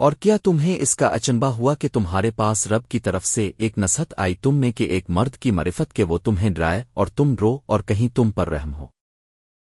اور کیا تمہیں اس کا اچنبا ہوا کہ تمہارے پاس رب کی طرف سے ایک نصحت آئی تم میں کہ ایک مرد کی مرفت کے وہ تمہیں ڈرائے اور تم رو اور کہیں تم پر رحم ہو؟